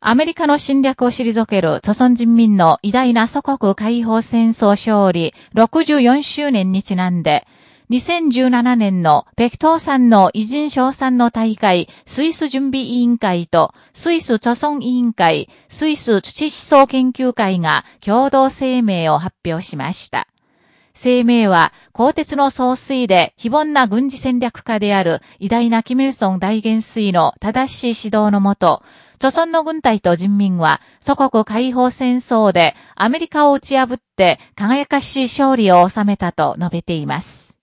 アメリカの侵略を退ける著存人民の偉大な祖国解放戦争勝利64周年にちなんで、2017年の北東山の偉人賞賛の大会スイス準備委員会とスイス著存委員会、スイス土思想研究会が共同声明を発表しました。声明は、鋼鉄の総帥で非凡な軍事戦略家である偉大なキミルソン大元帥の正しい指導のもと、著村の軍隊と人民は祖国解放戦争でアメリカを打ち破って輝かしい勝利を収めたと述べています。